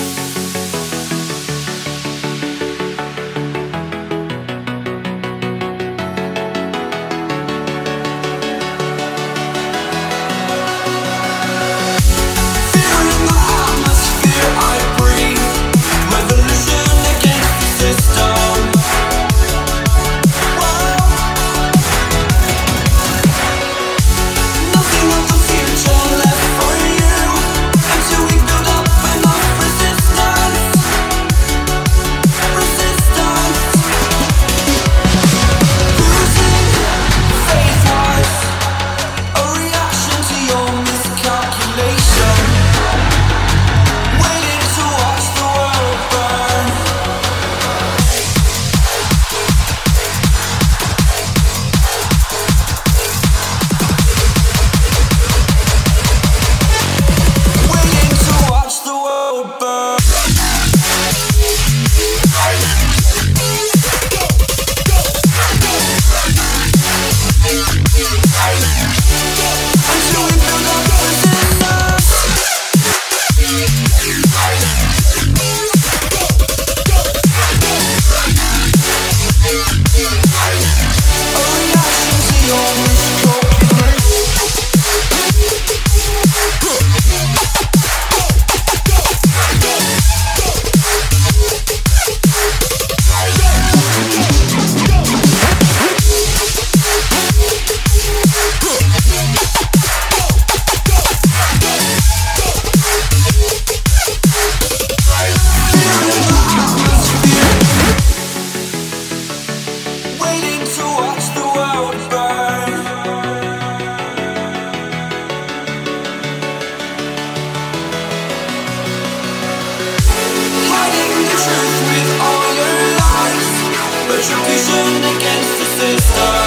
Fearing the system.